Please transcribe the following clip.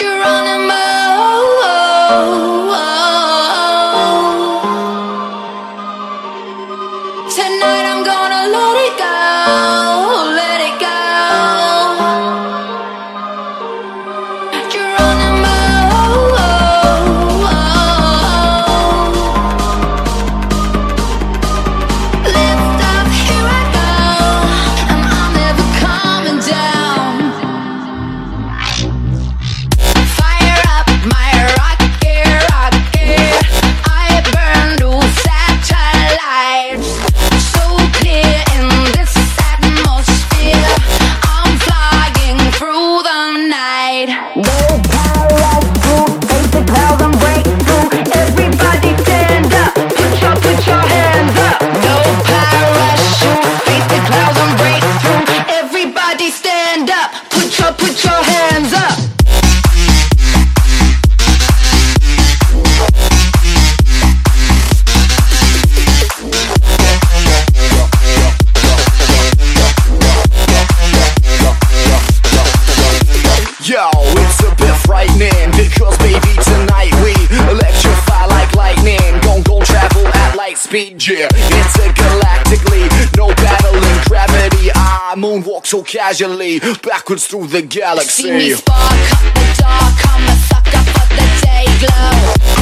you're on speed, yeah. Intergalactically, no battling gravity. Ah, I moonwalk so casually, backwards through the galaxy See me spark up the dark, I'm a sucker for the day glow